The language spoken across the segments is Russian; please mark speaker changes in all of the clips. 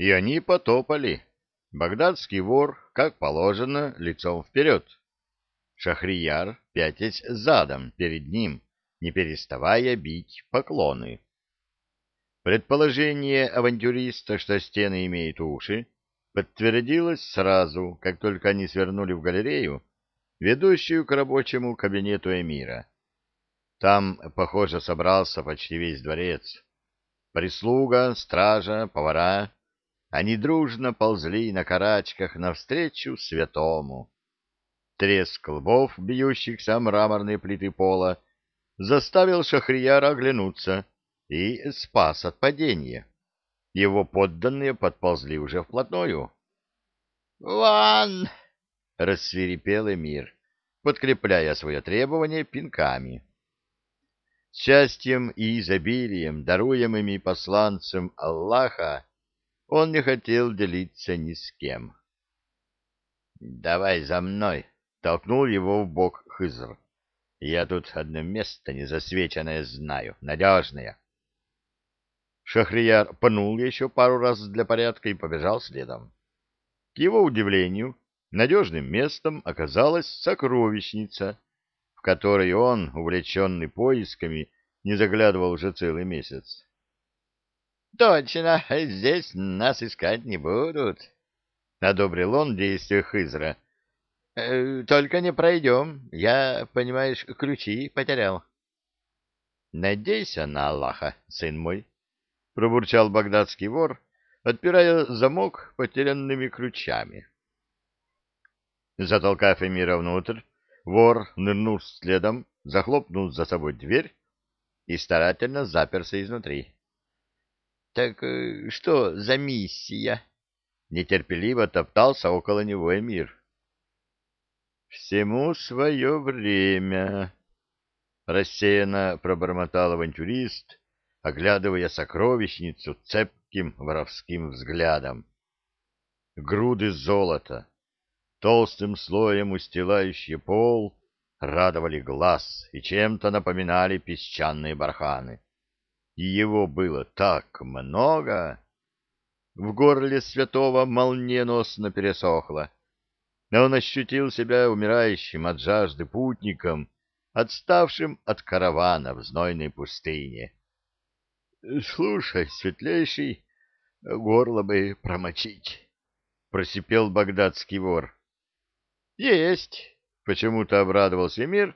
Speaker 1: И они потопали. Багдадский вор, как положено, лицом вперед. Шахрияр, пятясь задом перед ним, не переставая бить поклоны. Предположение авантюриста, что стены имеют уши, подтвердилось сразу, как только они свернули в галерею, ведущую к рабочему кабинету эмира. Там, похоже, собрался почти весь дворец. Прислуга, стража, повара. Они дружно ползли на карачках навстречу святому. Треск лбов, бьющихся мраморные плиты пола, заставил Шахрияра оглянуться и спас от падения. Его подданные подползли уже вплотную.
Speaker 2: «Ван!»
Speaker 1: — рассверепел эмир, подкрепляя свое требование пинками. Счастьем и изобилием, даруемыми посланцем Аллаха, он не хотел делиться ни с кем. «Давай за мной!» — толкнул его в бок Хызр. «Я тут одно место незасвеченное знаю, надежное». Шахрияр пнул еще пару раз для порядка и побежал следом. К его удивлению, надежным местом оказалась сокровищница, в которой он, увлеченный поисками, не заглядывал уже целый месяц.
Speaker 2: — Точно, здесь нас искать не будут, — одобрил он действия Хызра. «Э, — Только не пройдем, я, понимаешь, ключи потерял.
Speaker 1: — Надейся на Аллаха, сын мой, — пробурчал багдадский вор, отпирая замок потерянными ключами. Затолкав эмира внутрь, Вор нырнул следом, захлопнул за собой дверь и старательно заперся изнутри.
Speaker 2: — Так э, что за миссия?
Speaker 1: — нетерпеливо топтался около него Эмир. — Всему свое время, — рассеянно пробормотал авантюрист, оглядывая сокровищницу цепким воровским взглядом. Груды золота, толстым слоем устилающие пол, радовали глаз и чем-то напоминали песчаные барханы. И его было так много! В горле святого молниеносно пересохло. но Он ощутил себя умирающим от жажды путником, отставшим от каравана в знойной пустыне. — Слушай, светлейший, горло бы промочить, — просипел багдадский вор. Есть! Почему-то обрадовался мир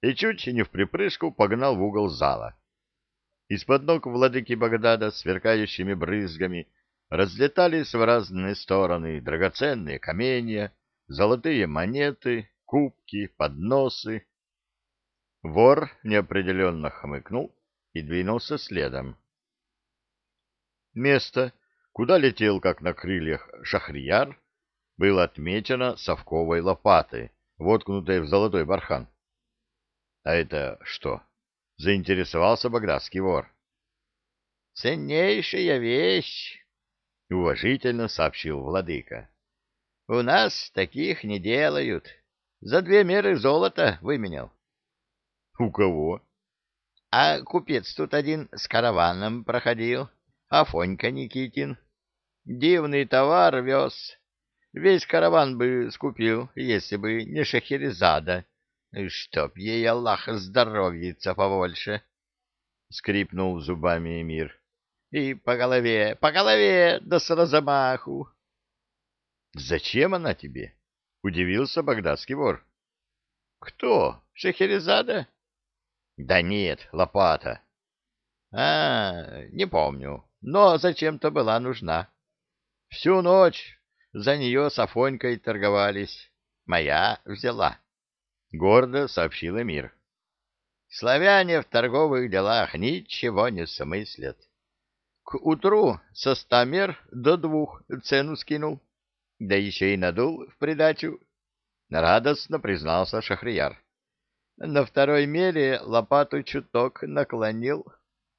Speaker 1: и чуть не в припрыжку погнал в угол зала. Из-под ног владыки Багдада сверкающими брызгами разлетались в разные стороны драгоценные каменья, золотые монеты, кубки, подносы. Вор неопределенно хмыкнул и двинулся следом. Место, куда летел, как на крыльях, шахрияр, было отмечено совковой лопатой, воткнутой в золотой бархан. — А это что? — заинтересовался багдадский вор.
Speaker 2: — Ценнейшая вещь, —
Speaker 1: уважительно сообщил владыка.
Speaker 2: — У нас таких не делают. За две меры золота выменял.
Speaker 1: — У кого?
Speaker 2: — А купец тут один с караваном проходил, Афонька Никитин. Дивный товар вез Весь караван бы скупил, если бы не Шахерезада. Чтоб ей Аллах здоровьица побольше. Скрипнул зубами Эмир. И по голове, по голове, да с размаху.
Speaker 1: Зачем она тебе? Удивился багдадский вор.
Speaker 2: Кто? Шахерезада?
Speaker 1: Да нет, лопата.
Speaker 2: А, не помню, но зачем-то была нужна. Всю ночь за нее с Афонькой торговались. Моя взяла. Гордо сообщил Эмир. Славяне в торговых делах ничего не смыслят. К утру со ста мер до двух цену скинул, да еще и надул в придачу. Радостно признался Шахрияр. На второй мере лопату чуток наклонил.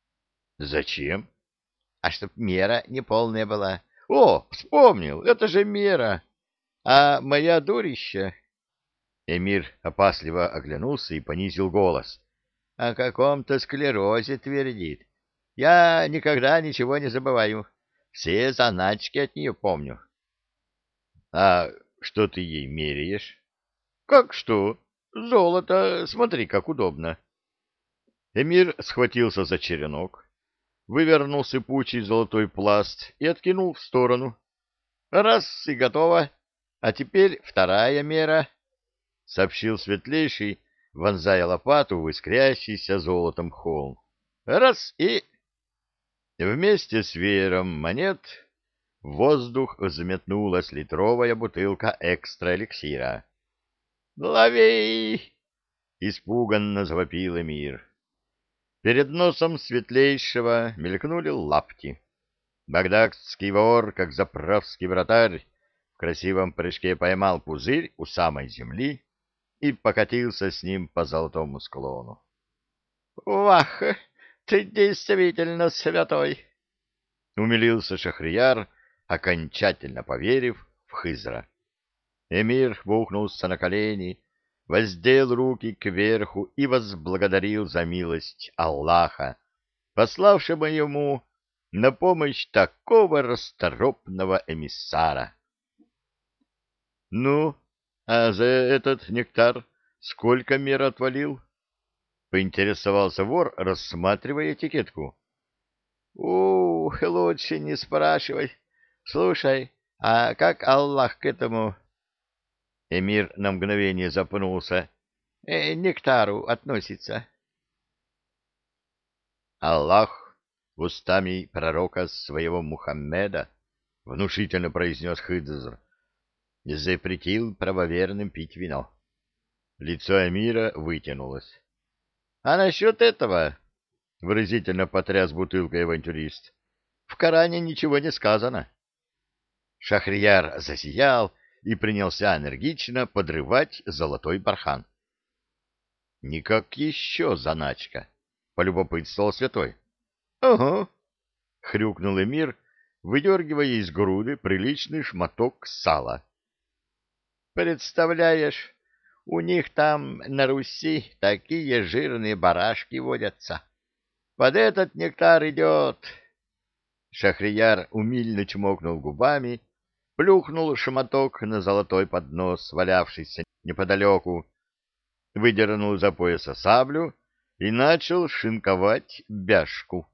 Speaker 1: — Зачем?
Speaker 2: — А чтоб мера неполная была. О, вспомнил, это же мера. А моя дурища...
Speaker 1: Эмир опасливо оглянулся и понизил голос.
Speaker 2: О каком-то склерозе твердит. Я никогда ничего не забываю. Все заначки от нее помню.
Speaker 1: — А что ты ей меряешь?
Speaker 2: — Как что? Золото, смотри, как удобно.
Speaker 1: Эмир схватился за черенок, вывернул сыпучий золотой пласт и откинул в сторону.
Speaker 2: Раз и готово. А теперь вторая мера, — сообщил светлейший, вонзая лопату в искрящийся золотом холм. Раз и...
Speaker 1: Вместе с веером монет в воздух взметнулась литровая бутылка экстра-эликсира.
Speaker 2: «Лови!»
Speaker 1: — испуганно завопил Эмир. Перед носом светлейшего мелькнули лапти. Багдадский вор, как заправский вратарь, в красивом прыжке поймал пузырь у самой земли и покатился с ним по золотому склону.
Speaker 2: — Вах! Ты действительно святой!
Speaker 1: — умилился Шахрияр, окончательно поверив в Хызра. Эмир бухнулся на колени, воздел руки кверху и возблагодарил за милость Аллаха, пославшего ему на помощь такого расторопного эмиссара. — Ну, а за этот нектар сколько мер отвалил? — поинтересовался вор, рассматривая этикетку.
Speaker 2: — Ух, лучше не спрашивай. Слушай, а как Аллах к этому...
Speaker 1: Эмир на мгновение запнулся.
Speaker 2: Э, нектару относится.
Speaker 1: Аллах устами пророка своего Мухаммеда, внушительно произнес Хыдзр, запретил правоверным пить вино. Лицо Эмира вытянулось.
Speaker 2: — А насчет этого, —
Speaker 1: выразительно потряс бутылкой авантюрист, —
Speaker 2: в Коране ничего не сказано.
Speaker 1: Шахрияр засиял и принялся энергично подрывать золотой бархан. — Никак еще заначка, — полюбопытствовал святой.
Speaker 2: — Ага, —
Speaker 1: хрюкнул Эмир, выдергивая из груды приличный шматок сала.
Speaker 2: — Представляешь, у них там на Руси такие жирные барашки водятся. Под этот нектар идет...
Speaker 1: Шахрияр умильно чмокнул губами, плюхнул шматок на золотой поднос, валявшийся неподалеку, выдернул за пояса саблю и начал шинковать бяшку.